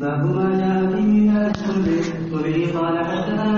باب ما جاء في من الشرب قال حدثنا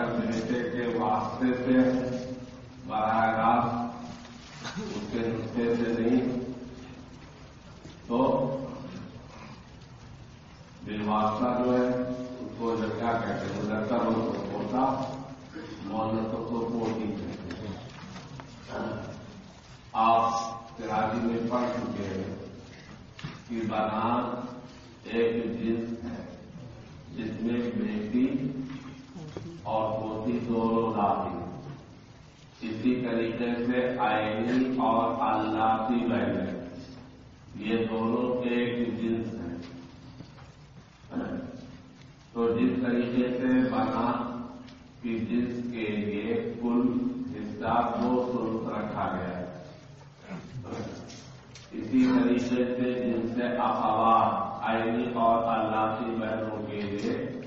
اگر بیٹے کے واسطے سے براہ راست اس کے نسخے سے نہیں۔ تو بالواسطہ جو ہے، اس کو جو کیا کہتے ہیں؟ مذکر ہو تو پوتا مونت کو پوتی کہتے ہیں آپ تراجی میں پڑھ چکے ہیں کہ بنان ایک جنس ہے، جس میں بیٹی اور پوتی دونوں لاتی اسی طریقے سے آئینی اور اللہ کی بہن یہ دونوں ایک جنس ہیں۔ تو جس طریقے سے بنا کی جنس کے لیے کل حصہ دو سلوک رکھا گیا۔ ہے اسی طریقے سے جن سے اخبار آئینی اور اللہ کی بہنوں کے لیے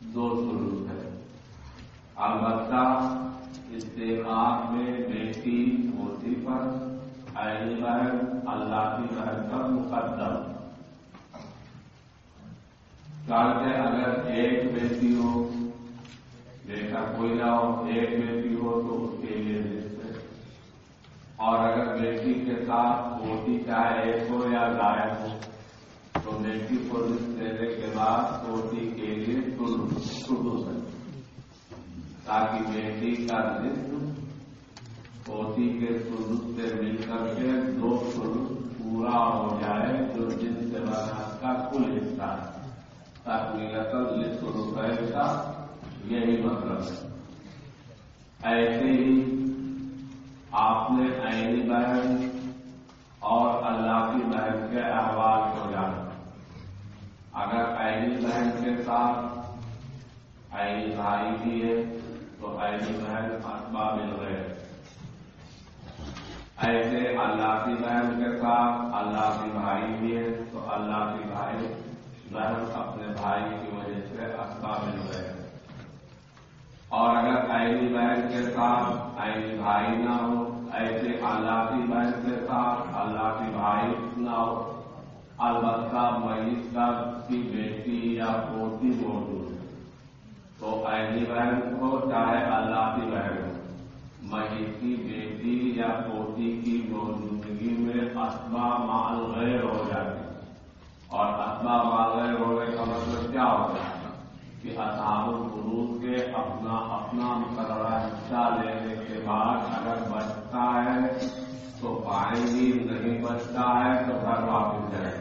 دو سلوک ہے البتہ استعمال میں بیٹی ہوتی پر آئینی بہن اللہ کی بہن پر مقدم۔ چاہتے اگر ایک بیٹی ہو بیٹا کوئی نہ ہو، ایک بیٹی ہو تو اس کے لیے رشتے اور اگر بیٹی کے ساتھ پوتی چاہے ایک ہو یا غائب ہو، تو بیٹی کو رشت دینے کے بعد پوتی کے لیے شروع ہو تاکہ بیٹی کا رشت پوتی کے سلوک سے مل کر کے دو سلوک پورا ہو جائے جو جن سے بنا کا کل حصہ ہے۔ تاکہ نقل سلوک کا یہی مطلب ہے۔ ایسے ہی آپ نے عینی بہن اور اللہ کی بہن کے احوال کو جانا۔ اگر عینی بہن کے ساتھ عینی بھائی بھی ہے تو عینی بہن اتبا مل گئے ایسے اللہ کی بہن کے ساتھ اللہ کی بھائی بھی ہے، تو اللہ کی بھائی بہن اپنے بھائی کی وجہ سے اتبا مل اور اگر عینی بہن کے ساتھ عینی بھائی نہ ہو، ایسے اللہ کی بہن کے ساتھ اللہ کی بھائی نہ ہو، البتہ میت کا کی بیٹی یا پوتی موجود تو عینی بہن کو چاہے اللہ کی بہن ہو۔ میت کی، بیٹی یا پوتی کی موجودگی میں اسبا مال غیر ہو جاتی اور اسبا مال غیر ہونے کا مطلب کیا ہوتا ہے؟ کہ اصحاب القروض کے اپنا اپنا مقررہ حصہ لینے کے بعد اگر بچتا ہے تو پائیں گی نہیں بچتا ہے تو گھر واپس جائے۔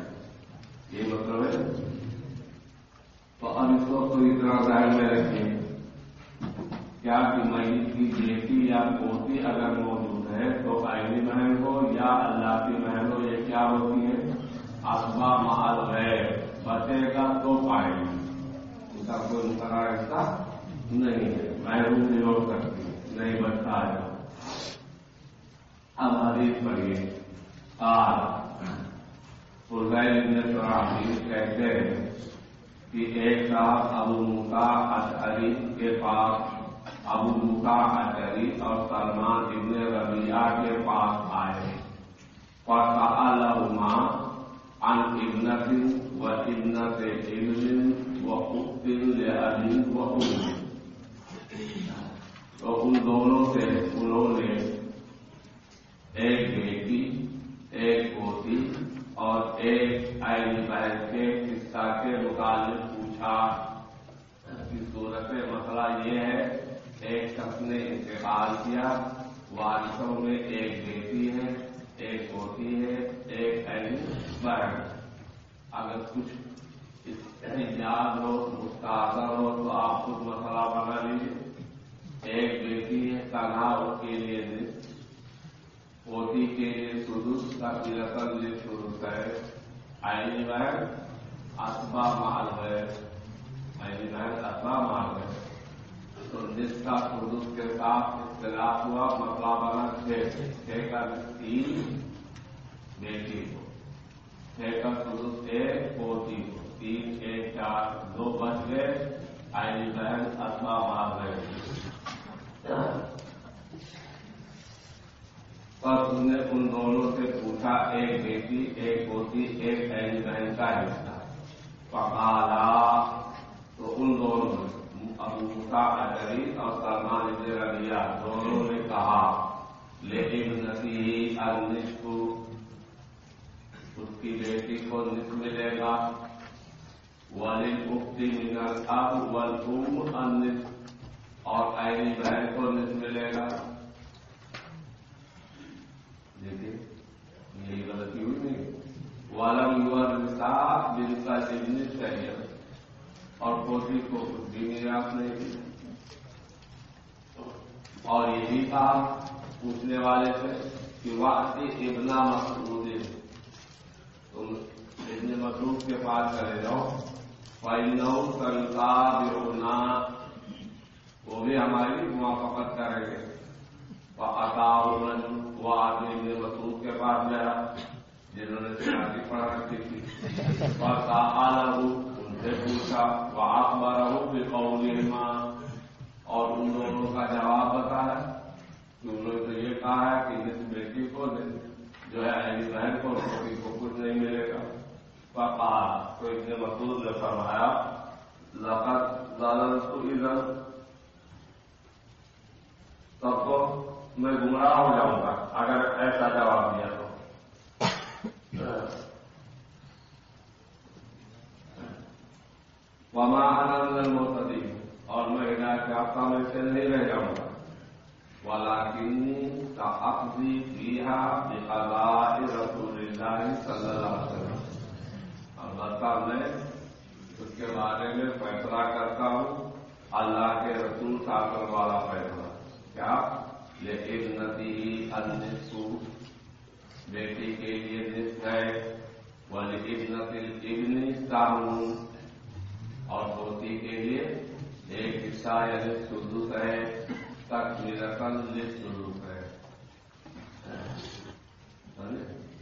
یہ مطلب ہے۔ تو اب اس کو پوری طرح ذہن میں رکھیے کیا کہ میت کی بیٹی یا پوتی اگر موجود ہے تو آئینی بہن ہو یا اللہ کی بہن ہو یہ کیا ہوتی ہے؟ اسبا محل ہے۔ بچے گا تو پائے گی کا کوئی مطلب مقرر ایسا نہیں ہے۔ محروم نہیں ہو سکتی نہیں بچتا ہے۔ اب حدیث پڑھیے۔ آج فضائل ابن شراحی کہتے ہیں کہ ایک صاحب ابو موسا اشعری کے پاس، ابو موسا اشعری اور سلمان ابن ربیہ کے پاس آئے۔ فسألهما عن ابنة وابنة ابن وأخت لأبي وأم تو ان دونوں سے انہوں نے ایک بیٹی، ایک پوتی اور ایک آئی بہن کے قصہ کے متعلق پوچھا۔ کی صورت مسئلہ یہ ہے، ایک شخص نے انتقال کیا۔ وارثوں میں ایک بیٹی ہے، ایک ہوتی ہے، ایک اہل بہن اگر کچھ یاد ہو، مستحضر ہو، تو آپ خود مسئلہ بنا لیجیے ایک بیٹی ہے، تنہا اس کے لیے پوتی کے لیے سدس کا رقم یہ سدس ہے اہل بہن اسبا مال ہے۔ اہل بہن اسبا مال ہے۔ تو جس کا سدس کے ساتھ اختلاف ہوا مسئلہ بنا چھ۔ چھ کا تین بیٹی کو چھ کا سدس ایک پوتی کو تین، ایک، چار، دو بچ گئے۔ آئی بہن اسما مار گئے پر اس نے ان دونوں سے پوچھا، ایک بیٹی، ایک پوتی، ایک اہل بہن کا حصہ پکالا تو ان دونوں ابو موسا اور سلمان ابن ربیہ دونوں نے کہا لیکن نسی النصف، اس کی بیٹی کو نصف ملے گا۔ ولی مفتی من الاب والام النصف، اور ایلی بہن کو نصف ملے گا۔ دیکھیے یہی غلطی ہوئی نہیں۔ والم یور نصاب جن کا ابن چاہیے اور پوتی کو بھی میراث نہیں دی اور یہی کہا پوچھنے والے سے کہ واقعی ابنا مسعود تم ابن مسعود کے پاس چلے جاؤ۔ فائنو سلطا برونا وہ بھی ہماری موافقت کریں گے۔ عطا وہ آدمی ابن مسعود کے پاس گیا، جنہوں نے شادی پڑھ رکھی تھی۔ اور سے پوچھا، وہ آپ بارہ ہو اور ان دونوں کا جواب بتایا کہ انہوں نے تو یہ کہا ہے کہ اس بیٹی کو جو ہے ایسی بہن کو بیٹی کو کچھ نہیں ملے گا۔ پپا تو اس نے مسود نے فرمایا لقت لالن تو ادھر تب تو میں گمراہ ہو جاؤں گا، اگر ایسا جواب دیا تو۔ وما آنند موتدی اور میں ہدایت یافتہ میں سے نہیں رہ جاؤں گا۔ والا کنی کا اخذی کیا رسول اللہ صلی اللہ علیہ وسلم۔ البتہ میں اس کے بارے میں فیصلہ کرتا ہوں۔ اللہ کے رسول شاسن والا فیصلہ۔ کیا؟ یہ ایک بیٹی کے لیے نصف ہے ولی ابن تعاون اور دھوتی کے لیے ایک حصہ یعنی سدوس ہے تک میرکل یہ سلوک ہے۔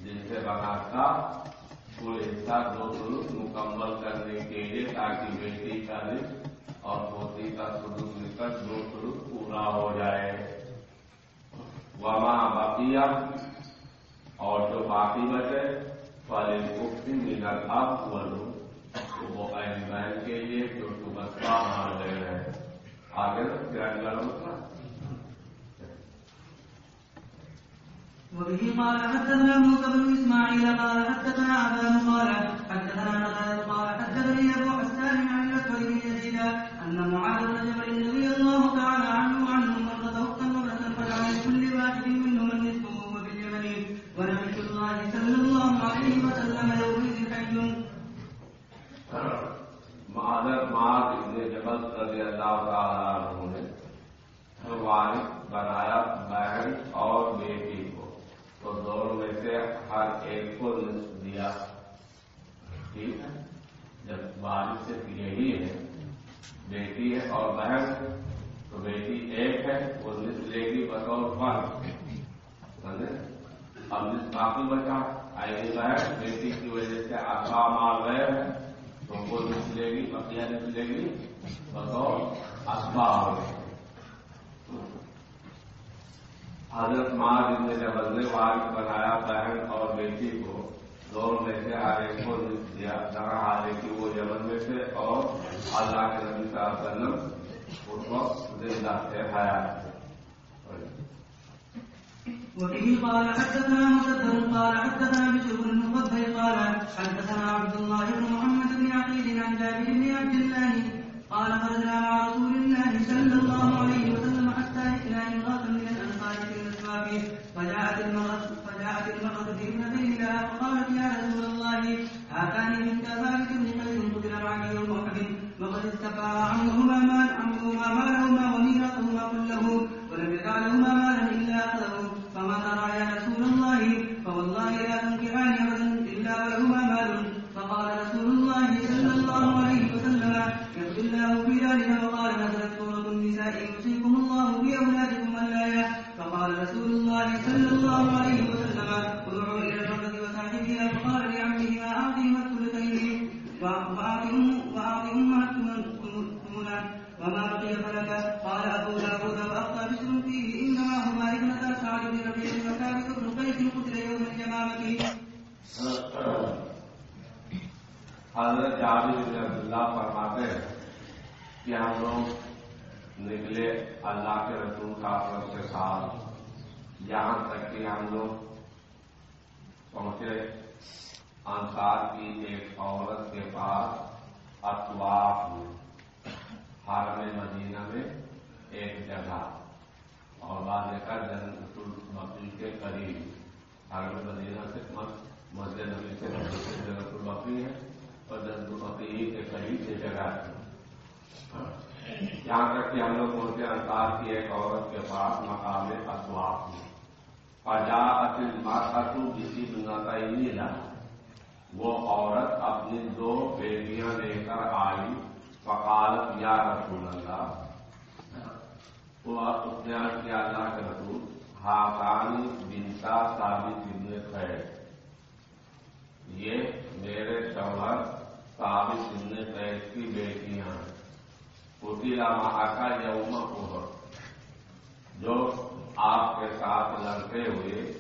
جن سے بنا تھا وہ حصہ دو سلوک مکمل کرنے کے لیے تاکہ بیٹی کا رشت اور پوتی کا سلوک نکل دو سلوک پورا ہو جائے۔ وما بقیہ، اور جو باقی بچے والے مفتی ملن اب ولو وہ این بہن کے لیے جو تو مسئلہ مار گئے ہیں آگے گرینڈ گڑھ مسئلہ وبه قال حدثنا موسى بن اسماعيل قال حدثنا عبان قال حدثنا قال حدثني ابو حسان عن الاسود بن يزيد ان معاذ بن جبل رضي الله تعالى عنه وعنهم من تصوف امرأة فجعل لكل واحد منهم النصف وهو باليمن ونبي الله صلى الله عليه وسلم يومئذ حي معذر معاذ ابن جبل رضی اللہ تعالیٰ عنہ نے وارث بنایا بہن اور بیٹی کو تو دونوں میں سے ہر ایک کو نصف دیا ٹھیک ہے جب وارث صرف یہی ہے بیٹی ہے اور بہن تو بیٹی ایک ہے وہ نصف لے گی بطور فرق سمجھے اب نصف باقی بچا آئی بہن بیٹی کی وجہ سے آسا مار گئے ہیں تو وہ نکلے گی بقیہ نکلے گی بطور اسباب حضرت ماں جن نے جب بدلے وار بنایا بہن اور بیٹی کو دور میں سے ہر ایک کو دیا طرح آگے کی وہ یمن میں سے اور اللہ کے نبی صلی اللہ علیہ وسلم اس وقت زندہ تھے حیات تھے وفيه قال حدثنا مسدد قال حدثنا بشر بن المفضل قال حدثنا عبد الله بن محمد بن عقيل عن جابر بن عبد الله قال خرجنا مع رسول الله صلى الله عليه وسلم حتى جئنا امراه من الانصار في الاسباب فجاءت المراه فجاءت المراه في ابنتين لها فقالت يا رسول الله هاتان بیٹیاں ہیں قتیلا مہاکا یوم کو جو آپ کے ساتھ لڑتے ہوئے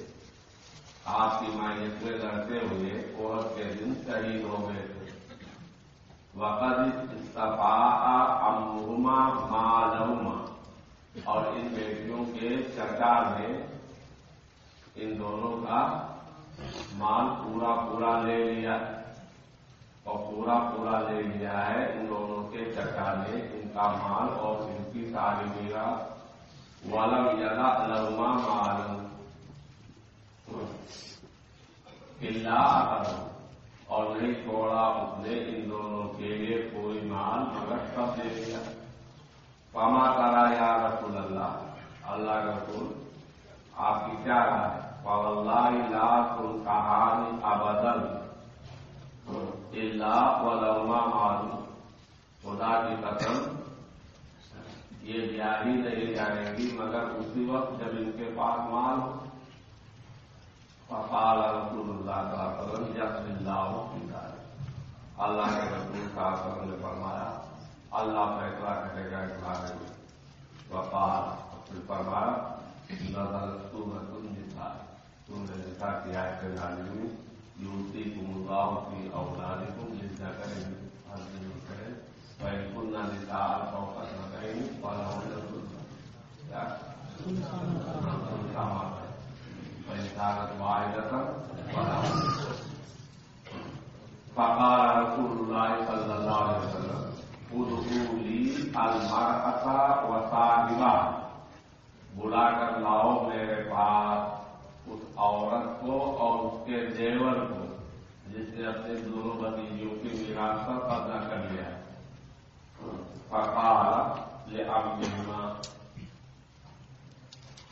آپ کی مائنت میں لڑتے ہوئے عورت کے دن شہید ہو گئے تھے وقت استفا امہما مالما اور ان بیٹیوں کے چرچا نے ان دونوں کا مال پورا پورا لے لیا اور پورا پورا لے لیا ہے ان دونوں کے چچا نے ان کا مال اور ان کی ساری میرا۔ والم یلا لما معلوم اللہ اور نہیں چھوڑا اس نے ان دونوں کے لیے کوئی مال، مگر سب دے دیا پاما کرا یا رسول اللہ اللہ رسول، آپ کی کیا رائے؟ ہے پول لا تم کہانی ابدل اللہ و لما معلوم۔ خدا کی قسم، یہ بیاہی نہیں جائے گی مگر اسی وقت جب ان کے پاس مال ہو، فقال رسول اللہ کا وسلم یس اللہ اللہ کے رسول کا وسلم نے فرمایا، اللہ فیصلہ کرے گا اس بارے میں۔ وقال پھر فرمایا نظر تم لکھا تم نے لکھا کیا ہے میں یوتی کمگاؤں کی اولاد کو لکھا کریں کریں۔ بھائی کل نہ لکھا نہ کریں گے والا ہونے فإنكانت واحدة فلا فقال رسول الله صلى الله عليه وسلم المرأة وصاحبها بلا کر لاؤ میرے پاس اس عورت کو اور اس کے دیور کو جس نے اپنے دونوں بتیجیوں کی پر قبضہ کر لیا فقال لے اب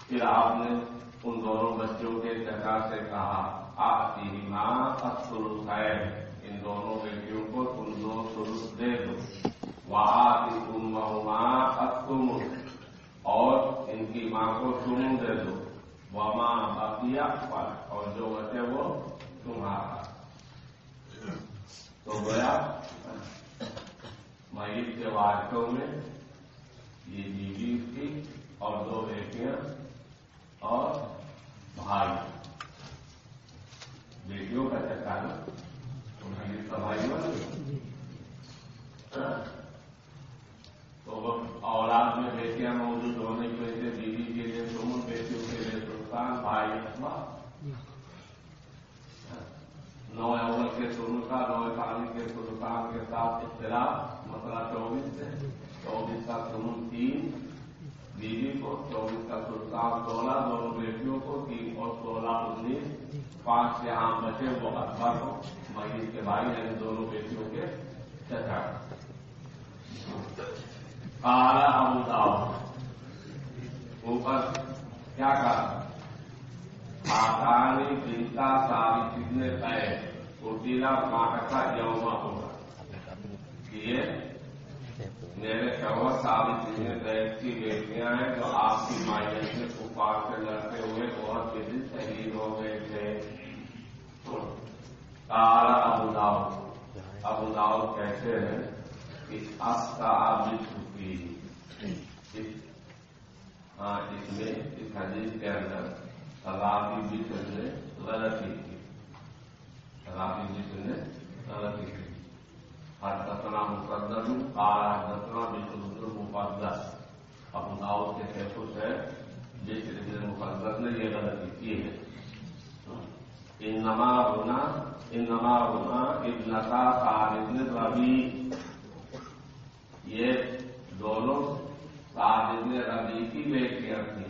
پھر آپ نے ان دونوں بچوں کے جگہ سے کہا آتی ماں اصل خیر ان دونوں بیٹیوں کو تم دو سلوس دے دو۔ وہ آتی تم ماں اتم اور ان کی ماں کو تم دے دو۔ وہ ماں بقیہ پر اور جو بچے وہ تمہارا۔ تو گویا میت کے وارثوں میں یہ بیوی تھی اور دو بیٹیاں اور بھائی۔ بیٹیوں کا چکا نا میت کا بھائی بن ہاں؟ تو اولاد میں بیٹیاں موجود ہونے کی وجہ سے بیوی کے لیے دونوں بیٹیوں کے لیے سلطان، بھائی اسما نو اول کے شروع کا نو ثانی کے سلطان کے ساتھ اختلاف، مسئلہ چوبیس ہے۔ چوبیس کا سنون تین، بیوی کو چوبیس کا سلطان سولہ، دونوں بیٹیوں کو تین اور سولہ، انیس۔ پانچ سے عام بچے، وہ اتبا کو میت کے بھائی یعنی دونوں بیٹیوں کے چچا۔ کالا ابو اوپر کیا کہا؟ آسانی چنتا ساری کتنے پے کوٹیلا ماٹا کا یوما میرے چور ساری چیزیں دیکھ کی بیٹیاں ہیں جو آپ کی مائنس سے پکار سے لڑتے ہوئے بہت دن شہید ہو گئے تھے۔ کالا ابو داؤ ابو داؤ کیسے ہیں اس کا آبی چھٹی ہاں اس میں، اس حدیث کے اندر سلابی بشر نے غلطی کی۔ سلابی بشر نے غلطی کی۔ ہر دتنا مقدر کالا دتنا بشر مقدس۔ ابو داؤد کے کیسوں سے بشر مقدس نے یہ غلطی کی ہے۔ ان نما ہونا ان نما ہونا ابنتا خالد ربی یہ دونوں صاحب ربی کی بیٹیاں تھیں۔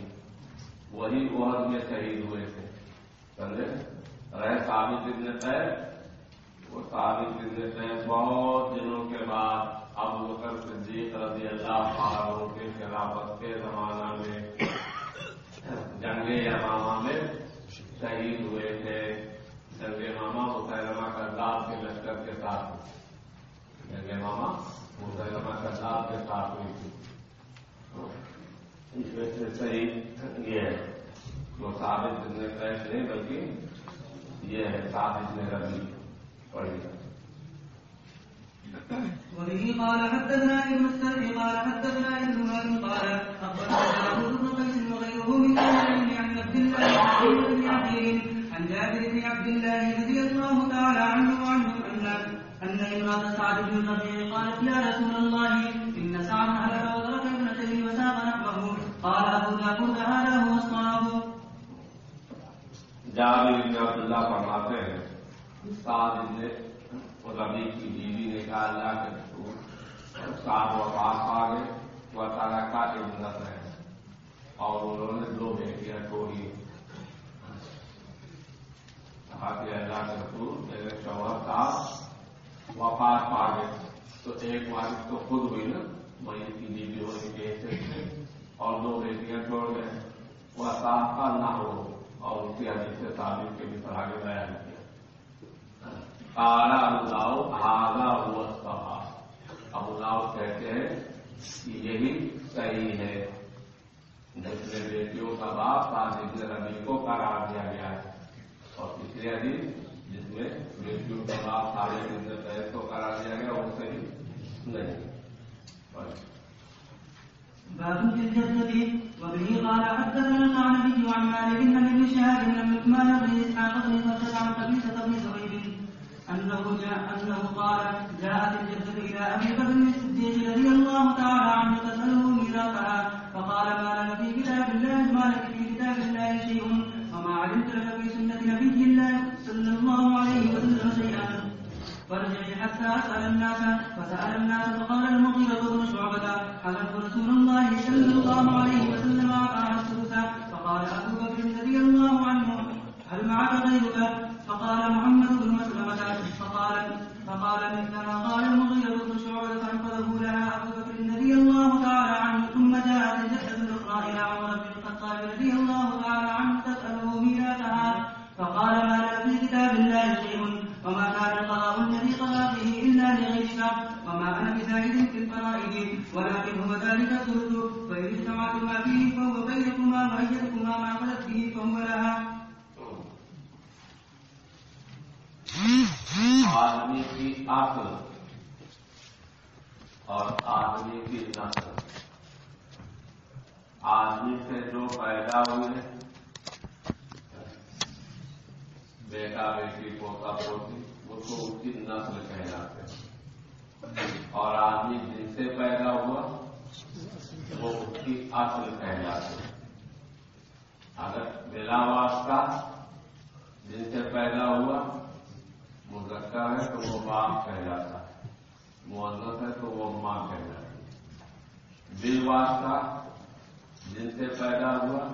وہی عہد میں شہید ہوئے تھے۔ سمجھے؟ رہے ثابت ابن طے وہ ثابت ابن طے بہت دنوں کے بعد اب بکر صدیق رضی اللہ عنہ کے خلافت کے زمانہ میں جنگ یمامہ میں شہید ہوئے تھے۔ جنگ ماما مسلمہ کرداب کے لشکر کے ساتھ جنگ ماما مسلمہ کرداب کے ساتھ ہوئی تھی۔ اس میں سے صحیح یہ ہے۔ وہ ثابت اتنے پیش نہیں بلکہ یہ ہے ثابت نے ربی پڑھی وبه قال حدثنا ابن السرح قال حدثنا ابن مالك، قال اخبرنا داوود بن قيس وغيره من اهل عن عبد الله بن عقيل عن جابر بن عبد الله رضي الله تعالى عنه وعنه ان ان امراه سعد بن الربيع قالت، يا رسول الله جابر بن عبداللہ فرماتے ہیں استاد نے ربی کی بیوی نے کہا اللہ کے رسول، سات و پاس آ گئے وہ تعالیٰ کا عزت ہے۔ اور انہوں نے دو بیٹیاں چھوڑی کہا کہ اللہ کے رسول، میرے شوہر صاحب وفات پا گئے۔ تو ایک مالک تو خود ہوئی نا میت کی بیوی ہونے کے اور دو بیٹیاں چھوڑ گئے۔ وہ صاحب نہ ہو۔ اور اس کی حدیث سے تعلیم کے بھی طرح کے بیان کیا کالا ابوداؤ ہاگا ہوا سبا ابوداؤ کہتے ہیں کہ یہی صحیح ہے۔ جس میں بیٹیوں کا باپ صاحب ربی کو قرار دیا گیا ہے۔ اور تیسری حدیث، جس میں بیٹیوں کا باپ سارے تحت کو قرار دیا گیا، وہ صحیح نہیں۔ باب في الجسد وبه قال حدثنا القعنبي عن مالك عن ابن شهاب بن لقمان بن اسحاق بن فرقد عن قبيصه بن زهير انه جاء انه قال جاءت الجسد الى ابي بكر الصديق رضي الله تعالى عنه تساله ميراثها فقال ما لك في كتاب الله ما لك في كتاب الله شيء وما علمت لك في سنه نبي الله صلى الله عليه وسلم فارجع حتى أسأل الناس فسأل الناس فقال المغيرة بن شعبة حلف رسول الله صلى الله عليه وسلم اعطاها الثلث فقال أبو بكر رضي الله عنه هل معك غيرك؟ فقال محمد بن مسلمة فقال فقال مثل ما قال المغيرة بن شعبة فانقذه لها ابو بكر رضي الله تعالى عنه ثم جاءت الجحة الاخرى الى عمر بن الخطاب رضي الله تعالى عنه تساله ميراثها فقال ما لك في كتاب الله شيء وما كان القضاء الذي قضى به الا لغيرك وما انا بزاهد في الفرائض ولكن هو ذلك الثلث فان اجتمعتما فيه فهو بينكما وايتكما ما اخذت به فهو لها آدمی کی عقل اور آدمی کی نسل آدمی سے جو پیدا ہوئے بیٹا بیٹی پوتا پوتی وہ تو اس کی نسل کہلاتے ہیں اور آدمی جن سے پیدا ہوا وہ اس کی اصل کہلاتے اگر بلا واسطہ جن سے پیدا ہوا، مذکر ہے تو وہ باپ کہلاتا ہے معنت ہے تو وہ ماں کہلاتی ہے۔ بل واسطہ جن سے پیدا ہوا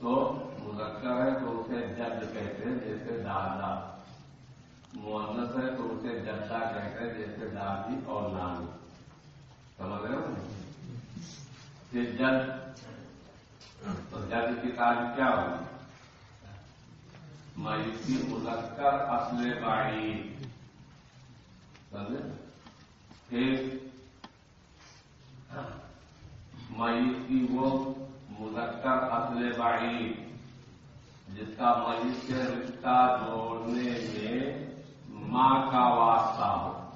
تو مذکر ہے تو اسے جد کہتے ہیں، جیسے دادا۔ معنت ہے تو اسے جدا کہتے ہیں، جیسے دادی اور نانی۔ سمجھ رہے ہو؟ پھر جد تو جد کی تعریف کیا ہوگی؟ میتی مذکر، اصل باڑی پھر میت کی وہ مذکر، اصل باڑی جس کا میت سے رشتہ جوڑنے میں ماں کا واسطہ ہو۔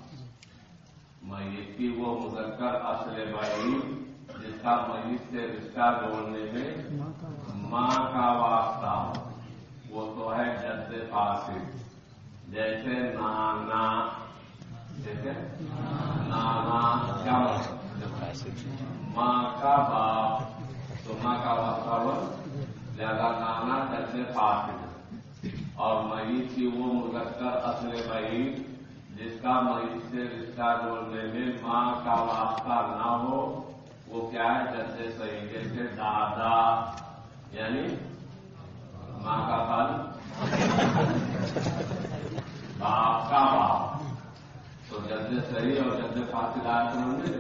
میت کی وہ مذکر، اصل باڑی جس کا میت سے رشتہ جوڑنے میں ماں کا واسطہ ہو، وہ تو ہے جد فاسد جیسے نانا جیسے نانا کیا ماں کا باپ، تو ماں کا واسطہ ہو زیادہ نانا جد فاسد اور میت کی وہ مذکر اصل بعید جس کا میت سے رشتہ جوڑنے میں ماں کا واسطہ نہ ہو وہ کیا ہے؟ جد صحیح جیسے دادا یعنی ماں کا پل باپ کا باپ۔ تو جد صحیح اور جد فاصلات سمجھے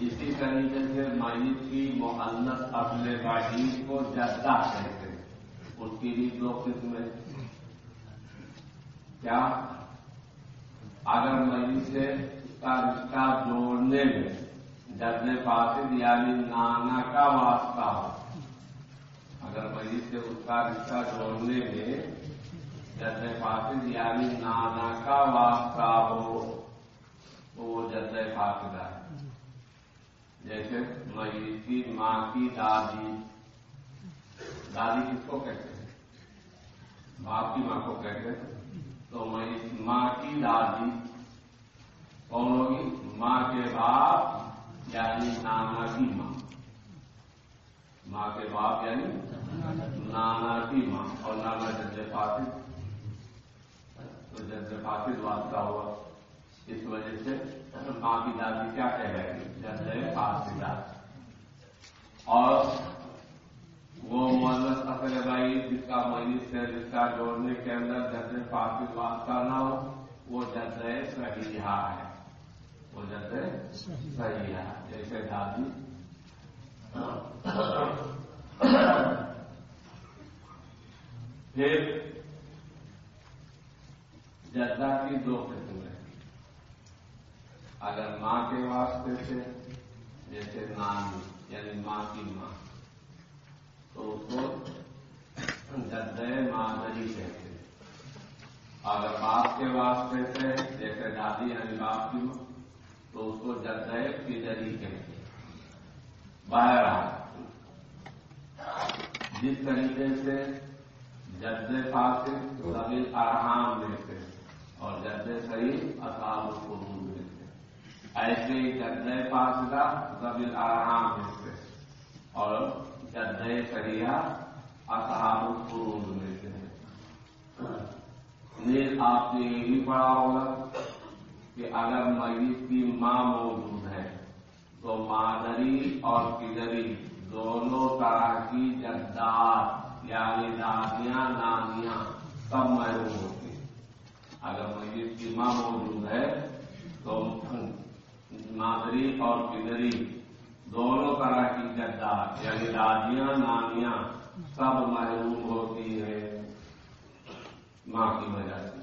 اسی طریقے سے میت کی محنت اصل باغیب کو جدہ کہتے ہیں۔ اس کی بھی دو قسمیں کیا؟ اگر میت سے اس کا رشتہ جوڑنے میں جد فاصد یعنی نانا کا واسطہ ہو اگر مریض سے اس کا رشتہ جوڑنے میں جد فاصد یعنی نانا کا واسطہ ہو، تو وہ جد فاصدہ ہے جیسے مریض کی ماں کی دادی۔ دادی کس کو کہتے ہیں؟ باپ کی ماں کو کہتے ہیں۔ تو مریض ماں کی دادی۔ کون ہوگی؟ ماں کے باپ۔ یعنی نانا کی ماں۔ ماں کے باپ یعنی نانا کی ماں اور نانا جد فاصد تو جد فاصد واسطہ ہوا۔ اس وجہ سے ماں کی دادی کیا کہہ رہے گی جد فاصدہ اور وہ مولت اصل بھائی جس کا مریض سے رشتہ جوڑنے کے اندر جد فاصد واسطہ نہ ہو، وہ جد صحیح ہے۔ وہ جد صحیح ہے۔ جیسے دادی۔ پھر جدہ کی دو قسمیں اگر ماں کے واسطے سے، جیسے نانی یعنی ماں کی ماں، تو اس کو جدے مادری کہتے ہیں۔ اگر باپ کے واسطے سے، جیسے دادی یعنی باپ کی ماں تو اس کو جدے پدری کہتے ہیں۔ باہر جس طریقے سے جد فاصل زمین ارحام میں سے اور جد صحیح اصاب القرون میں سے ایسے ہی جد فاصلہ زمین ارحام میں سے اور جد صحیح اصحاب القرون میں سے نیز آپ نے یہ بھی پڑھا ہوگا۔ کہ اگر مریض کی ماں موجود ہے، تو مادری اور پدری دونوں طرح کی جداد یعنی دادیاں نانیاں سب محروم ہوتی ہیں۔ اگر مریض کی ماں موجود ہے، تو مادری اور پدری دونوں طرح کی جداد یعنی دادیاں نانیاں سب محروم ہوتی ہے ماں کی وجہ سے۔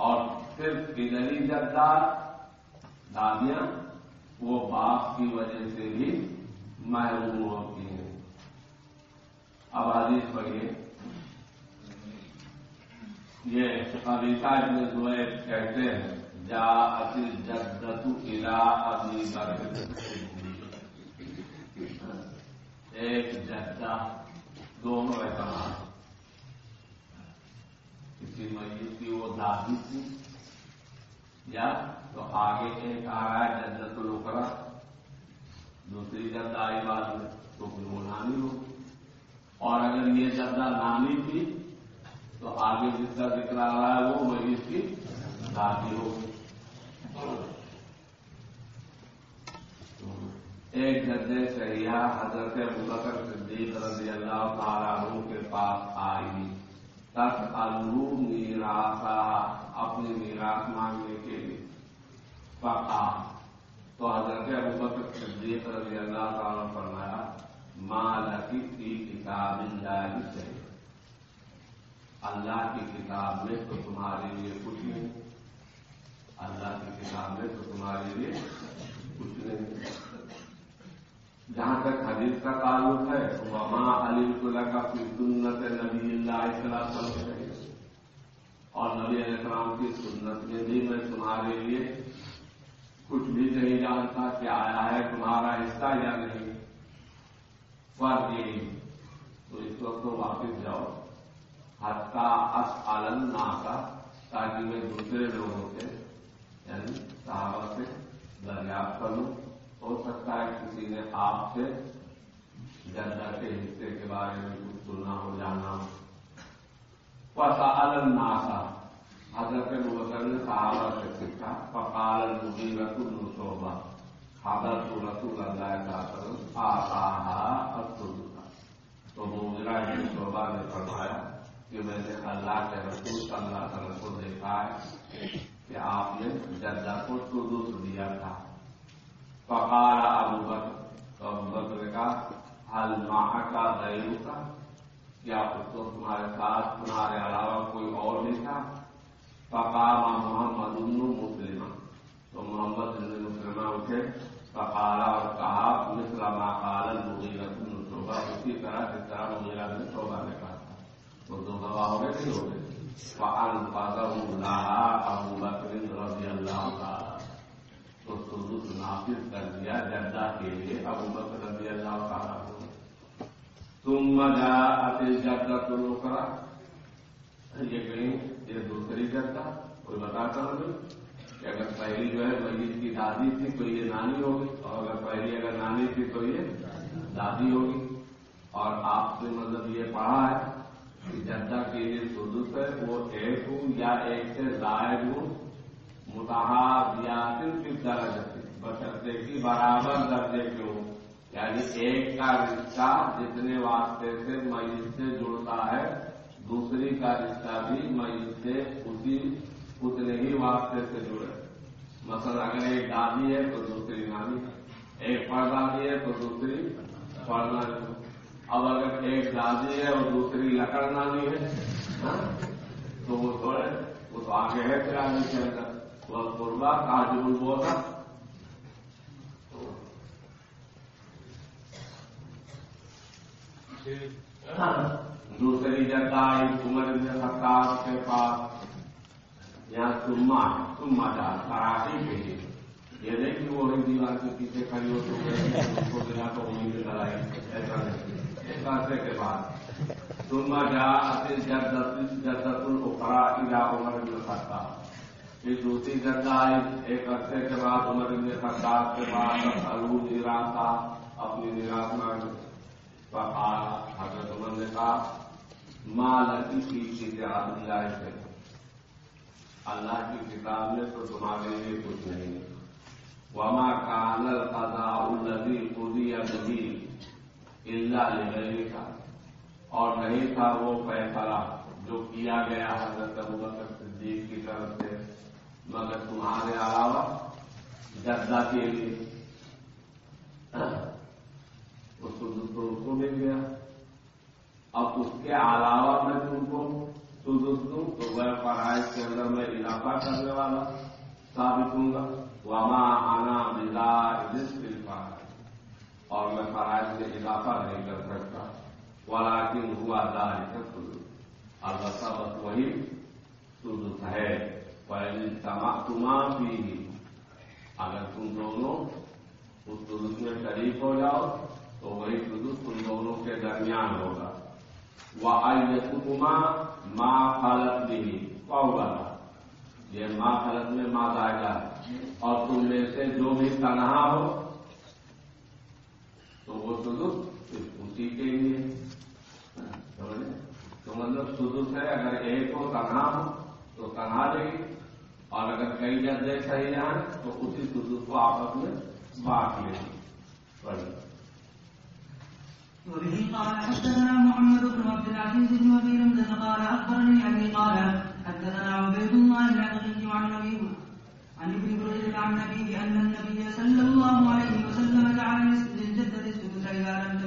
اور صرف پدری جداد دادیاں وہ باپ کی وجہ سے بھی محروم ہوتی ہیں اب حدیث پڑھیے۔ یہ خلیفہ ابن زویب کہتے ہیں جا اتل جدت الا ابھی بکر ایک جدہ، دونوں اعتماد۔ کسی میت کی وہ دادی تھی۔ یا تو آگے ایک آ رہا ہے جدت الکرا دوسری جد آئی بات میں، تو پھر وہ نانی ہو۔ اور اگر یہ جدہ نانی تھی، تو آگے جس کا ذکر آ رہا ہے وہ میت کی دادی ہوگی ایک جدے سیاح حضرت ابوبکر صدیق رضی اللہ تعالیٰ عنہ کے پاس آئی۔ تک الو میراسا اپنی میراث مانگنے کے لیے۔ پکا تو حضرت ابوبکر صدیق رضی اللہ تعالیٰ فرمایا ماں لکی کی کتاب اللہ سے اللہ کی کتاب میں تو تمہارے لیے کچھ نہیں۔ اللہ کی کتاب میں تو تمہارے لیے کچھ نہیں۔ جہاں تک حدیث کا تعلق ہے وہاں علی اللہ کا پھر سنت نبی اللہ السلام اور نبی علیہ السلام کی سنت میں بھی میں تمہارے لیے کچھ بھی نہیں جانتا کہ آیا ہے تمہارا حصہ یا نہیں۔ فرق یہی تو اس وقت تو واپس جاؤ۔ حتہ اس عالم نا کا تاکہ میں دوسرے لوگوں سے یعنی صحابہ سے دریافت کروں۔ ہو سکتا ہے کسی نے آپ سے جنتا کے حصے کے بارے میں کچھ سننا ہو جانا ہو۔ پسال ناسا حضرت مبکر نے صحابہ سے سیکھا پکال المبی رسول صوبہ حضرت رسول اللہ کا کرم آسا تو مبرا شعبہ نے فرمایا کہ میں نے اللہ کے رسول صلی اللہ علیہ وسلم کو دیکھا ہے کہ آپ نے جدہ کو سدوس دیا تھا۔ پکارا ابو بکر، تو ابو بکر کا حل ماہ کا دئیو کا کیا اس کو تمہارے ساتھ تمہارے علاوہ کوئی اور نہیں تھا؟ پکارا محمد مسلم تو محمد مسلمہ اٹھے پکارا اور کہا مثلا ما قال المغیرہ بن شعبہ اسی طرح جس طرح مغیرہ بن شعبہ نے کہا تھا۔ تو دو گواہ ہو گئے، نہیں ہو گئے۔ فعل قدم لها ابو بکر رضی اللہ تعالی تو نافذ کر دیا جدہ کے لیے۔ ابو بکر رضی اللہ تعالیٰ کو تم مجا اتے جدہ تو روکرا یہ کہیں؟ یہ دوسری جدہ کوئی بتا کر کہ اگر پہلی جو ہے میت کی دادی تھی، تو یہ نانی ہوگی۔ اور اگر پہلی اگر نانی تھی، تو یہ دادی ہوگی۔ اور آپ سے مطلب یہ پڑھا ہے کہ جدہ کے لیے سدوس ہے، وہ ایک ہوں یا ایک سے زائد ہوں۔ متحادیات کی کی برابر درجے کے ہو یعنی ایک کا رشتہ جتنے واسطے سے میت سے جڑتا ہے، دوسری کا رشتہ بھی میت سے اسی، اتنے ہی واسطے سے جڑے۔ مثلا اگر ایک دادی ہے تو دوسری نانی ایک پردادی ہے تو دوسری پڑنا اب اگر ایک دادی ہے اور دوسری لکڑ نانی ہے ہاں؟ تو وہ تھوڑے، وہ تو آگے ہے پھر آدمی کے اندر قربا کاج بولا دوسری جگہ عمر بن خطاب کے پاس یہاں سما سما جا کراٹی کے لیے یہ نہیں کہ وہ دیوار کے پیچھے کھڑی ہو تو کو بنا تو امید لڑائی ایسا نہیں ایک عرصے کے بعد سما جا جدت الخرا الا عمر بن خطاب پھر دوسری جگہ آئی ایک عرصے کے بعد عمر بن خطاب کے بعد الو نیران جی تھا، اپنی نیراس میں پکار حضرت عمر نے کہا، ماں لکی کی چیزیں آدمی لائے تھے۔ اللہ کی کتاب میں تو تمہارے لیے کچھ نہیں۔ وما کان القضاء الذي قضي به الا لغير کا اور نہیں تھا وہ فیصلہ جو کیا گیا حضرت ابوبکر صدیق کی طرف سے۔ مگر تمہارے علاوہ جدہ کے لیے اس کو دوسروں کو مل گیا۔ اب اس کے علاوہ میں تم کو سدس دوں تو وہ فرائض کے اندر میں اضافہ کرنے والا ثابت ہوں گا۔ وما آنا ملا پا اور میں فرائض سے اضافہ نہیں کر سکتا۔ ولاکن ہوا دار البتہ بس وہی سدس ہے۔ تمام بھی اگر تم دونوں اس دودھ میں شریف ہو جاؤ، تو وہی دودھ تم دونوں کے درمیان ہوگا۔ وہ آئی تما ماں حالت بھی والا یہ ماں حالت میں ماں جائے گا اور تم میں سے جو بھی تنہا ہو، تو وہ سدس اسی کے لیے تو مطلب سدس ہے، اگر ایک ہو تنہا ہو، تو تنہا دے گی اور اگر کئی جگہ دیکھ رہے ہیں تو اسی کو آپس میں بات لے وبه قال حدثنا محمد بن عبد العزيز بن ابي رمزه قال اخبرني ابي قال حدثنا عبيد الله عن عن ابن بريد عن النبي ان النبي صلى الله عليه وسلم جعل للجده السدس اذا لم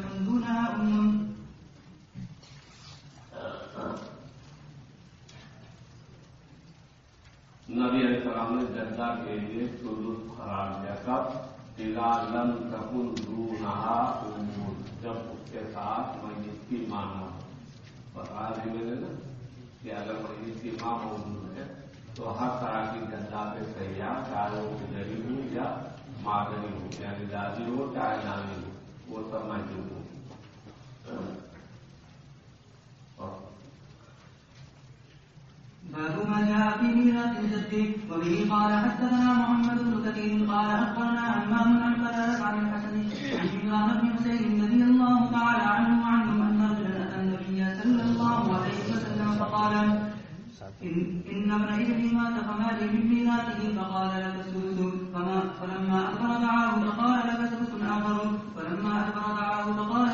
نبی علیہ السلام نے جنتا کے لیے سلوک قرار دیا کب لم تکن رو نہا جب اس کے ساتھ میت کی ماں نہ بتا دی میں نے نا کہ اگر میت کی ماں موجود ہے تو ہر طرح کی جنتا پہ تیار چاہے وہ گزری ہو یا مادری ہو یعنی دادی ہو، چاہے نانی ہو، وہ سب محدود ہوں باب ما جاء في ميراث الجد وبه قال حدثنا محمد بن كثير قال اخبرنا همام عن قتاده عن الحسن عن عمران بن حسين رضي الله تعالى عنه وعنهم ان رجلا اتى النبي صلى الله عليه وسلم فقال إن, ابن ابني مات فما لي من ميراثه فقال لك الثلث فما فلما أدبر دعاه فقال لك ثلث آخر فلما أدبر دعاه فقال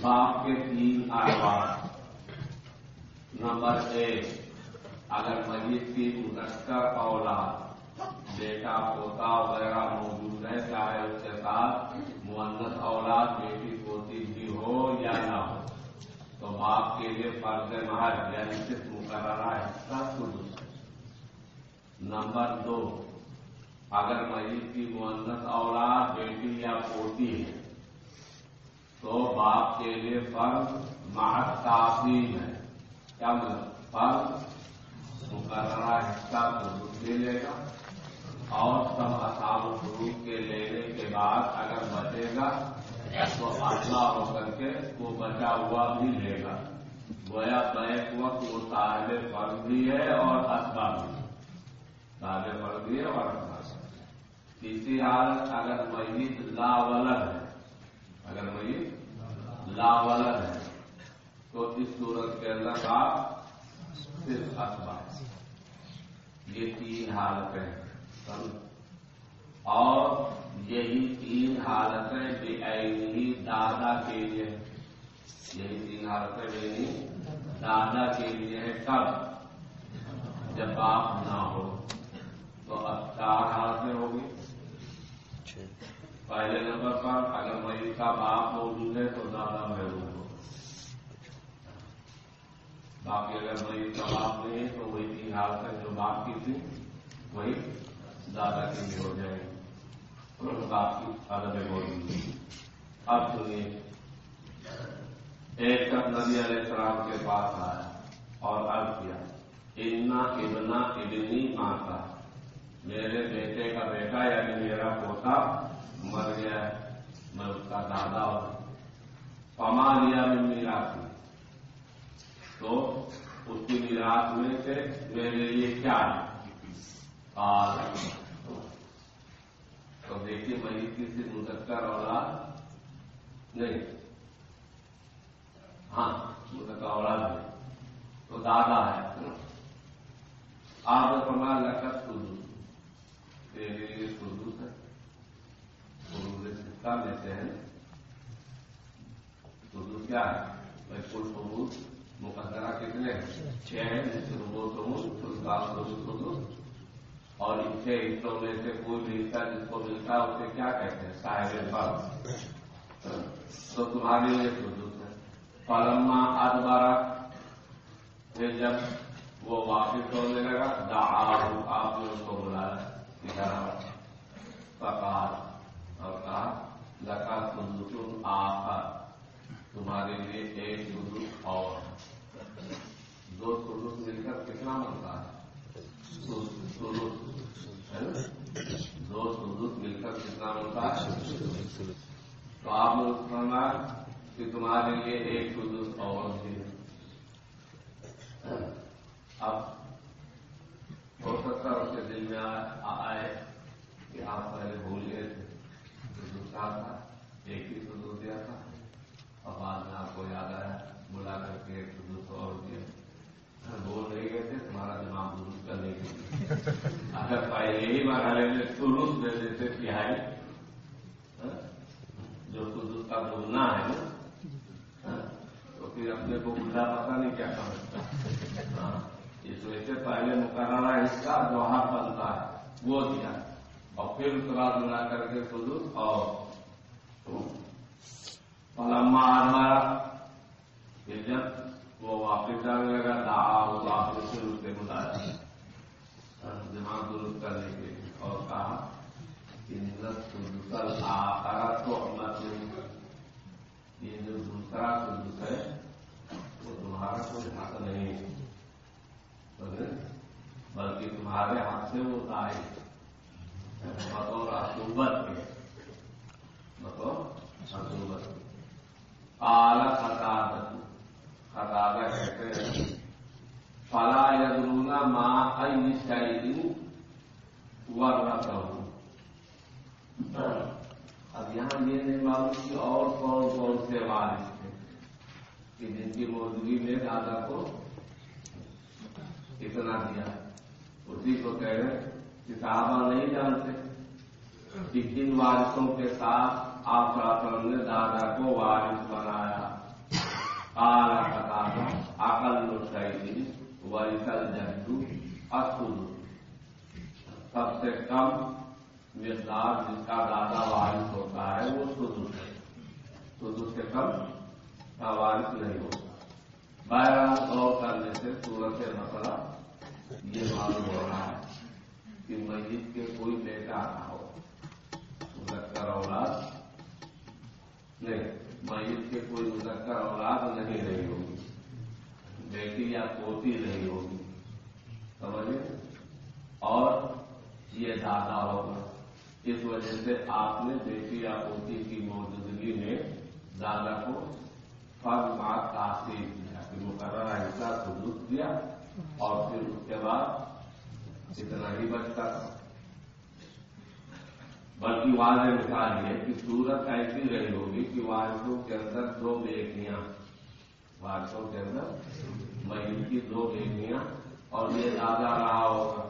باپ کے تین آواز نمبر ایک، اگر مریض کی متشکہ اولاد بیٹا، پوتا وغیرہ موجود ہے چاہے اس کے ساتھ منت اولاد، بیٹی، پوتی بھی ہو یا نہ ہو، تو باپ کے لیے فرض مہر یعنی صرف مقررہ حصہ سلوس نمبر دو، اگر مریض کی مدت اولاد، بیٹی یا پوتی ہے تو باپ کے لیے فرض تعظیم ہے۔ کیا مطلب؟ فرض مقررہ حصہ ضرور لے لے گا اور سب اصاب فروخ کے لینے کے بعد اگر بچے گا تو فاصلہ ہو کر کے وہ بچا ہوا بھی لے گا۔ گویا بیک وقت وہ صاحب فرض بھی ہے اور اصبا بھی ہے۔ فرض بھی ہے اور اسبا کسی حال اگر وہی لا ولد ہے اگر وہی لا والا ہے، تو اس صورت کے اندر کا صرف اسبا یہ تین حالتیں ہیں۔ اور یہی تین حالتیں بے آئی دادا کے لیے یہی تین حالتیں بے دادا کے لیے ہے کب؟ جب آپ نہ ہو تو اب چار حالتیں ہوگی پہلے نمبر پر اگر مریض کا باپ موجود ہے تو زیادہ محروم ہو باقی اگر مریض کا باپ نہیں ہے تو وہی تین حال تک جو باپ کی تھی وہی زیادہ کی بھی ہو جائے گی باپ کی ادب ہو گئی اب سنیے ایک تک نبی علیہ السلام کے پاس آیا اور عرض کیا اتنا ابنا ابنی ماتا میرے بیٹے کا بیٹا یعنی میرا پوتا مر گیا میں اس کا دادا ہوں۔ پما لیا میں میرا میں تو اس کی میرا میں سے میرے لیے کیا ہے؟ اور تو دیکھیے میری کسی مدکر اولاد نہیں۔ ہاں مذکر اولاد نہیں تو دادا ہے۔ آپ پما لکت سدو تیرے لیے سدو ہے۔ سے چھٹکا لیتے ہیں، تو تو کیا ہے؟ کل ثبوت مقدرہ کتنے چھ ہیں جسے وہ ثبوت کل کا ثبوت اور ان سے عشتوں میں سے کوئی بھی جس کو ملتا اسے کیا کہتے ہیں؟ صاحب فرض تو تمہارے لیے ثبوت ہے۔ پلما پھر جب وہ واپس ہونے لگا دا آپ نے اس کو بلایا کہا اور کہا لکا تم آخا تمہارے لیے ایک بزرگ اور۔ دو سلوک مل کر کتنا بنتا ہے؟ دو سلوک مل کر کتنا بنتا ہے؟ تو آپ سمجھنا کہ تمہارے لیے ایک سلوک اور تھی اب ہو سکتا ہے اس کے دل میں آئے کہ آپ پہلے بھول گئے۔ استاد تھا، ایک ہی سدو دیا تھا۔ اور بعد میں آپ کو یاد آیا، بلا کر کے ایک دو تو اور دیا۔ ہاں، بول رہے گئے تھے تمہارا دماغ درست کر لے گئے۔ اگر پہلے ہی مرحلے میں سلوس دے دیتے تہائی ہاں، جو خود کا بولنا ہے ہاں، تو پھر اپنے کو بلا پتا نہیں کیا کر اس وجہ سے پہلے مقررہ حصہ ہاتھ بنتا ہے، وہ دیا۔ اور پھر اس کے بعد بلا کر کے خود اور فلما آدمارا پھر جب وہ واپس جانے لگا، دعا وہ واپس سے اس کے بلایا دماغ درست کرنے کے اور کہا کہ نظر کل آخرا تو اللہ سے یہ جو دوسرا سلوک ہے، وہ تمہارا کوئی حق نہیں۔ بلکہ تمہارے ہاتھ سے وہ آئے بطور اکتوبر کے۔ بطور اکتوبر کے۔ اعلی خطاب خطابہ کہتے ہیں فلا یدرونا ما ای شاید ورنہ اب یہاں یہ نہیں معلوم کہ اور کون کون سے وارث تھے کہ جن کی موجودگی میں دادا کو اتنا دیا اسی کو کہہ رہے کتاب نہیں جانتے کہ کن وارثوں کے ساتھ آپ نے دادا کو وارث بنایا۔ کالا کتاب اکل نشائی وریسل جنٹو اصول سب سے کم مقدار جس کا دادا وارث ہوتا ہے، وہ سد ہے۔ سد سے کم کا وارث نہیں ہوتا۔ بہرحال غور کرنے سے سورج مسئلہ یہ معلوم ہو رہا ہے کہ مسجد کے کوئی بیٹا نہ ہو۔ سورج کا اولاد میت کے کوئی مذکر اولاد نہیں رہی ہوگی۔ بیٹی یا پوتی نہیں ہوگی۔ سمجھے؟ اور یہ دادا ہوگا۔ اس وجہ سے آپ نے بیٹی یا پوتی کی موجودگی میں دادا کو فن بات تاثیر کیا کہ مقررہ حصہ سلوک کیا اور پھر اس کے بعد اتنا ہی بچتا تھا۔ بلکہ واضح مثال یہ کہ سورت ایسی رہی ہوگی کہ وارثوں کے اندر دو بیٹیاں وارثوں کے اندر مریض کی دو بیٹیاں اور یہ دادا رہا ہوگا۔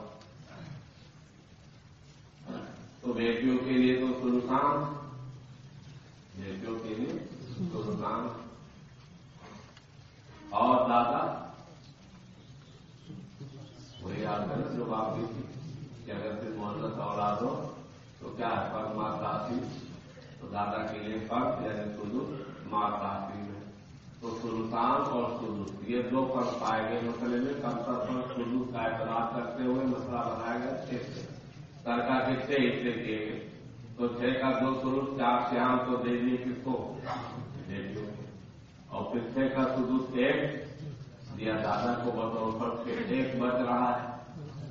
تو بیٹیوں کے لیے تو سلطان بیٹیوں کے لیے سلطان۔ اور دادا وہی آ کر جو واپسی کہ اگر صرف محنت اولاد ہو تو کیا ہے؟ فرق ماں تاثیر۔ تو دادا کے لیے فرق یعنی سلو ماں تاثیر ہے۔ تو سلطان اور سلو یہ دو فرق پائے گئے مسئلے میں۔ کمتر فرق سلو کا اعتراض کرتے ہوئے مسئلہ بنایا گیا چھ سے۔ سرکار کے چھ حصے کیے گئے تو چھ کا دو سلو چار شیام تو دے دیے کس کو؟ دے دیے۔ اور پھر چھ کا سلو ایک، دیا دادا کو بطور پر ایک بچ رہا ہے۔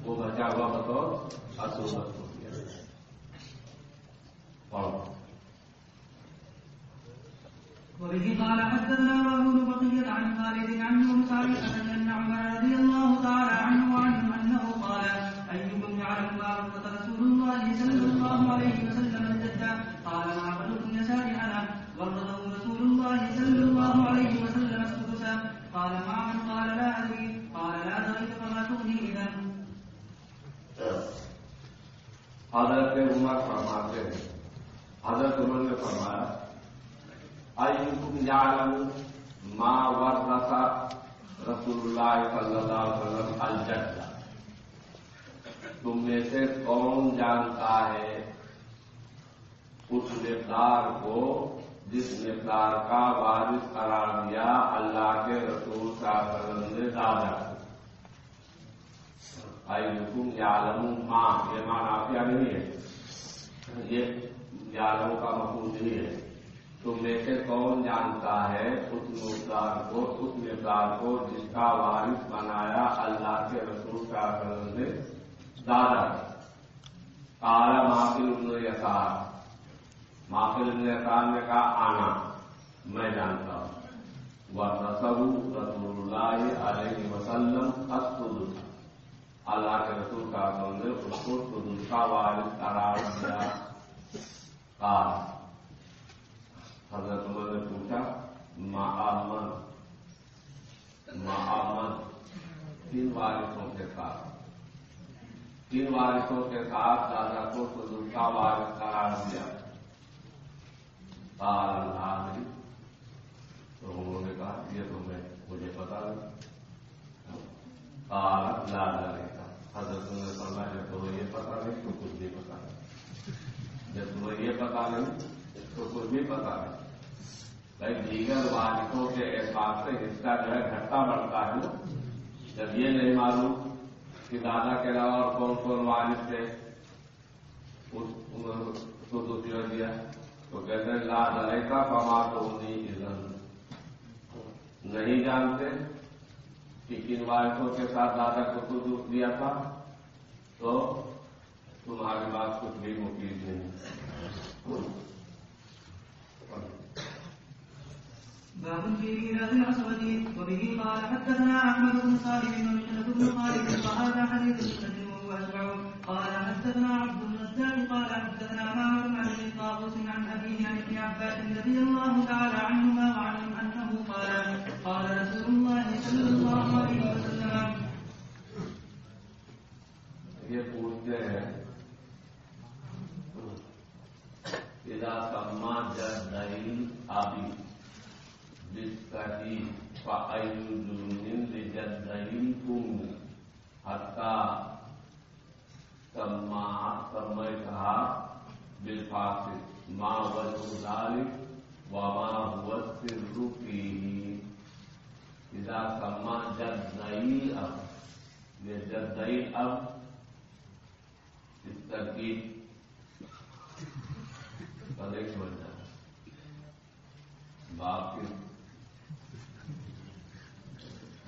وہ بچا ہوا بطور اصوبت وبه قال حدثنا ابو بقية عن خالد عن موسى جس نے کار کا وارث قرار دیا، اللہ کے رسول کا نے دادا بھائی حکم یا عالم ماں یہ مانا کیا نہیں ہے۔ یہ یالوں کا محفوظ نہیں ہے۔ تو میرے سے کون جانتا ہے اس مقدار کو، اس مقدار کو جس کا وارث بنایا اللہ کے رسول کا نے دادا کالا ماقل یسار۔ معافل ابن نے کہا، آنا، میں جانتا ہوں۔ وہ رسب رسول اللہ علیہ وسلم اسد اللہ کے رسول کا نے اس کو سدل کا وارث قرار دیا۔ حضرت عمر نے پوچھا معامن معامن تین وارثوں کے ساتھ۔ تین وارثوں کے ساتھ دادا کو سدل کا وارث قرار دیا۔ قال اللہ تو انہوں نے کہا، یہ تو میں، مجھے پتا نہیں۔ قال لا لا حضرت نے فرمایا، جب تمہیں یہ پتا نہیں، تو کچھ بھی پتا نہیں۔ جب تمہیں یہ پتا نہیں، تو کچھ بھی پتا نہیں۔ بھائی، دیگر وارثوں کے احساس سے حصہ جو ہے، گھٹتا بڑھتا ہے جب یہ نہیں معلوم کہ دادا کے علاوہ اور کون کون وارث تھے، اس کو دیا۔ تو کہتے ہیں، لا دلے کا پما تو نہیں جانتے کہ کن وارثوں کے ساتھ دادا کو تو دکھ دیا تھا، تو تمہاری بات کچھ بھی مفید نہیں۔ باب في ميراث العصبة وبه قال، حدثنا أحمد بن صالح ومحمد بن خالد وهذا حديث مسند وهو قال، حدثنا عبد الرزاق قال حدثنا معمر عن ابن طاووس عن أبيه عن ابن عباس رضي الله تعالى عنهما وعنهم أنه قال قال رسول الله صلى الله عليه وسلم یہ پوچھتے ہیں اذا سما جد دلیل آبی بالصحيح فأي جنون لجدين حتى سمع سميتها بالفاسد ما وجه ذلك وما هو السر فيه إذا سمى جدي الأب لجدي الأب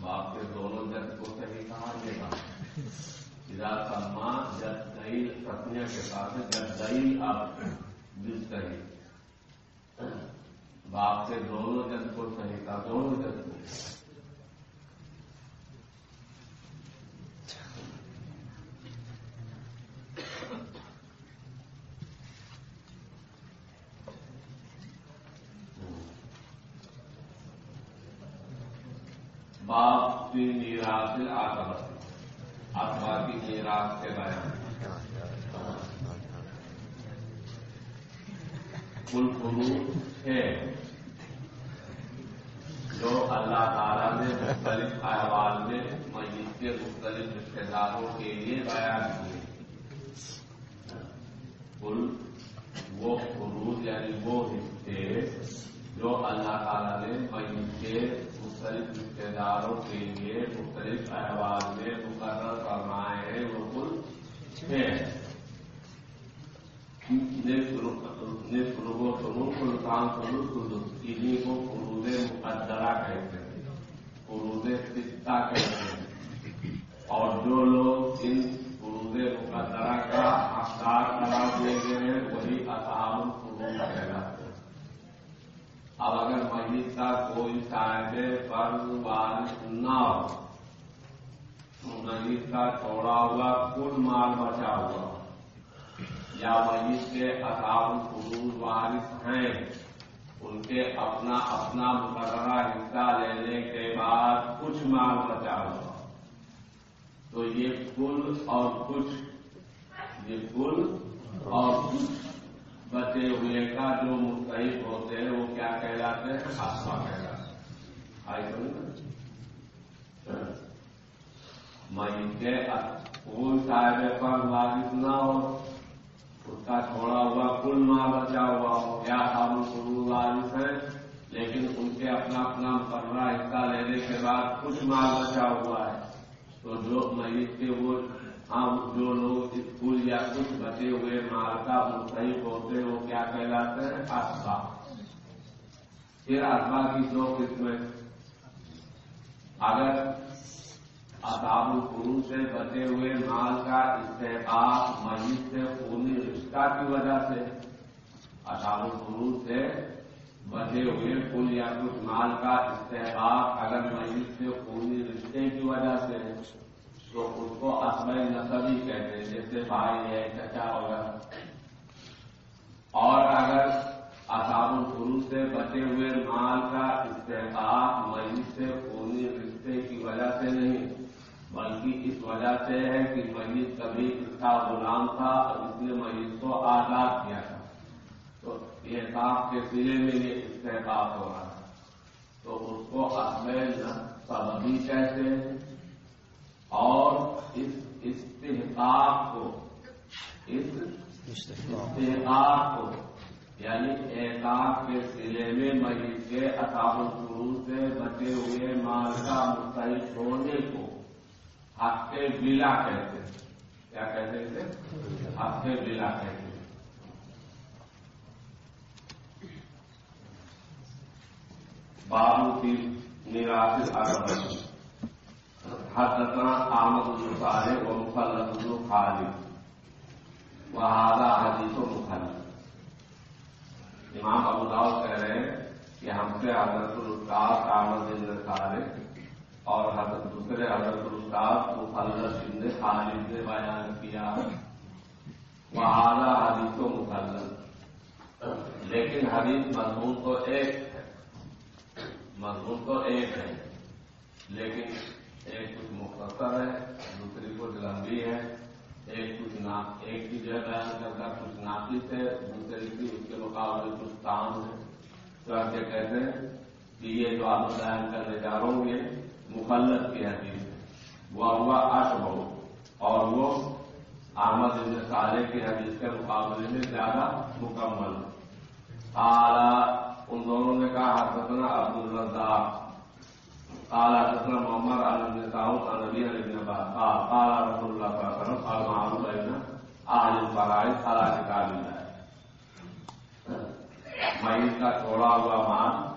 باپ کے دونوں جد کو صحیح کہا یہ کہا کا ماں جب دئی پتنیا کے ساتھ جب دئی آپ جس صحیح باپ کے دونوں جد کو صحیح کہا دونوں جد کو باپ کی میراث آتا آتما کی میراث کے بیان کل فروغ ہے جو اللہ تعالیٰ نے مختلف احوال میں میت کے مختلف رشتے داروں کے لیے بیان کیے۔ کل وہ فروغ یعنی وہ حصے جو اللہ تعالیٰ نے میت کے مختلف رشتے داروں کے لیے مختلف احوال میں مقرر فرمائے ہیں، وہ کل چھ روگوں سنو سلطان سنو انہیں کو قروض مقدرہ کہتے ہیں۔ قروض ستا کہتے ہیں اور جو لوگ ان قروض مقدرہ کا حقدار قرار دیے گئے ہیں وہی اصحاب قروض کہلاتے ہیں اب اگر میت کا کوئی صاحب فرض بارش نہ ہو تو میت کا چھوڑا ہوا کل مال بچا ہوا یا میت کے اصاب قروض وارث ہیں۔ ان کے اپنا اپنا مقررہ حصہ لینے کے بعد کچھ مال بچا ہوا تو یہ کل اور کچھ یہ کل اور کچھ بچے ہوئے کا جو مستحق ہوتے ہیں، وہ کیا کہلاتے ہیں؟ آسما کہلاتے ہیں۔ میں کے کوئی صاحب پر واجب نہ ہو۔ اس کا چھوڑا ہوا، کل ماں بچا ہوا ہو، کیا ہم شروع واجب ہے؟ لیکن ان کے اپنا اپنا پڑھنا حصہ لینے کے بعد کچھ مال بچا ہوا ہے۔ تو جو میت کے وہ ہم جو لوگ اسکول یا کچھ بچے ہوئے مال کا مستحق ہوتے ہیں وہ کیا کہلاتے ہیں؟ اسبا پھر اسبا کی دو قسمیں۔ اگر اصاب القرو سے بچے ہوئے مال کا استحقاق مسجد سے خونی رشتہ کی وجہ سے۔ اصاب القرو سے بچے ہوئے پل یا کچھ مال کا استحقاق اگر مسجد سے خونی رشتے کی وجہ سے، تو اس کو اسمع نصبی کہتے ہیں جیسے بھائی ہے، چچا وغیرہ اور اگر اصاب الفرو سے بچے ہوئے مال کا استحقاق مسجد سے خونی رشتے کی وجہ سے نہیں بلکہ اس وجہ سے ہے کہ مسجد کبھی اس کا غلام تھا، اور اس نے مسجد کو آزاد کیا تھا۔ تو یہ کے سلے میں یہ استحقاق ہو رہا تھا۔ تو اس کو اسمع سببی کہتے ہیں۔ اور اس استحقاق کو، اس استحقاق کو یعنی احتاط کے سلے میں مریض کے اصاب القرو سے بچے ہوئے مال کا مستحق ہونے کو حق کے بلا کہتے ہیں۔ کیا کہتے تھے حق کے بلا کہتے ہیں۔ بابو کی نراش اگر حدثنا احمد بن صالح ومخلد بن خالد۔ وهذا حدیث مخلد۔ امام ابو داؤد کہہ رہے ہیں کہ ہم سے حضرت الاستاد احمد بن صالح اور حضرت دوسرے حضرت الاستاد مخلد بن خالد نے بیان کیا۔ وہذا حدیث و مخلد لیکن حدیث مضمون تو ایک ہے۔ مضمون تو ایک ہے۔ لیکن ایک کچھ مختصر ہے، دوسری کچھ لمبی ہے۔ ایک کچھ ایک کی جو ہے بیان کرتا، کچھ ناقص ہے۔ دوسری کی اس کے مقابلے کچھ کام ہے۔ تو ایسے کہتے ہیں کہ یہ جو آپ بیان کرنے جا رہا ہوں یہ مخلت کی حدیث ہے وہ ہوا اش اور وہ احمد ابن صالح کی حدیث کے مقابلے میں زیادہ مکمل۔ ہے ان دونوں نے کہا حضرتنا عبد الرزاق۔ قال حدثنا محمد عن ابن داود عن ابي بن عباس۔ قال قال رسول الله صلى الله عليه وسلم قال معروف بين اهل الفرائض على كتاب الله میت کا چھوڑا ہوا مال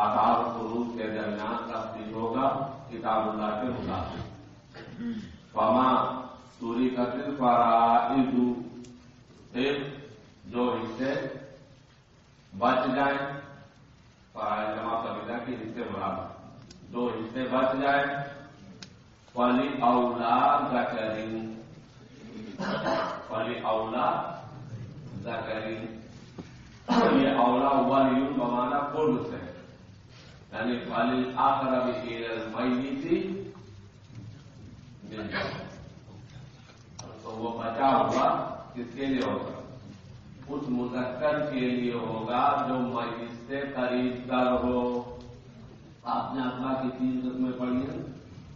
آدھار فروغ کے درمیان تفصیل ہوگا، کتاب اللہ کے مطابق۔ فما سوری کا صرف فرائض جو حصے بچ جائیں، فرائض جمع کبیلا کے حصے برابر۔ دو حصے بچ جائے پلی اولا زکرین پلی اولا زکرین یہ اولا والی بمانا پل سے یعنی پلی آخر ابھی مئی تھی تو وہ بچا ہوا کس کے لیے ہوگا؟ اس مذکر کے لیے ہوگا جو میت سے قریب کر ہو۔ آپ نے آتما کی تین قسمیں پڑھی ہیں۔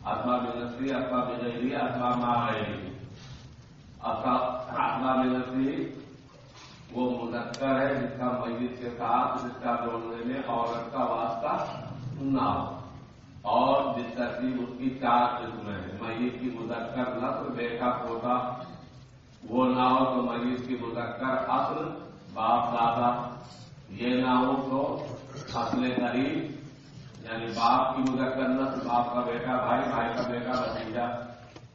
آتما بے نسری آتما بے جہری آتما ماں گئی آتما بے نسری وہ مذکر ہے جس کا میت کے ساتھ رشتہ جوڑنے میں عورت کا واسطہ نہ ہو۔ اور جس ترتیب اس کی چار قسمیں ہیں۔ میت کی مذکر نسل، بیٹا، پوتا، وہ نہ ہو تو میت کی مذکر اصل، باپ، دادا۔ یہ نہ ہو تو اصل قریب یعنی باپ کی مذکر نسل، باپ کا بیٹا بھائی بھائی کا بیٹا بھتیجا۔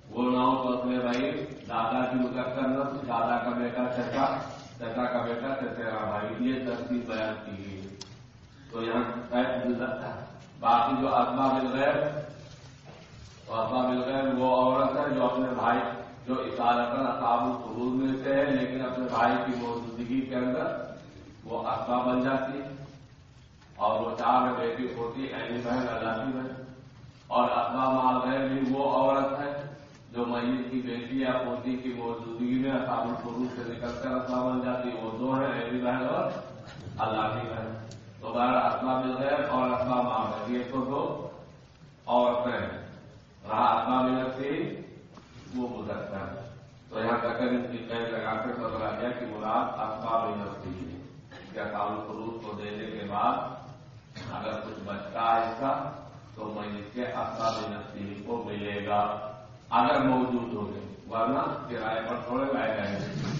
وہ نہ ہو تو اپنے بھائی دادا کی مذکر نسل، دادا کا بیٹا چچا۔ چچا کا بیٹا چچیرا بھائی یہ ترتیب بیان کی گئی۔ تو یہاں باقی جو ادما مل گئے تو مل گئے وہ عورت ہے جو اپنے بھائی جو اطالت اصاب القرور میں سے ہے لیکن اپنے بھائی کی موجودگی کے اندر وہ ادما بن جاتی ہے۔ اور وہ چار بیٹی ہوتی اینی بہن، اللہ کی بہن۔ اور ادما مال غیر بھی وہ عورت ہے۔ جو میت کی بیٹی یا پوتی کی موجودگی میں اصاب القرور سے نکل کر ادما بن جاتی وہ دو ہیں اینی بہن اور اللہ کی بہن۔ تو بار اتما مل غیر اور اتما مال ہے، یہ تو دو عورتیں رہا اتما مل تھی وہ مذکر ہے۔ تو یہاں تک ان کی قید لگا کے پتہ گیا کہ مراد اتما مل تھی کیا تعلق فروغ کو دینے کے بعد اگر کچھ بچتا ہے حصہ تو میت کے اتما مل کو ملے گا۔ اگر موجود ہو گئے ورنہ کرائے پر تھوڑے لائے جائیں گے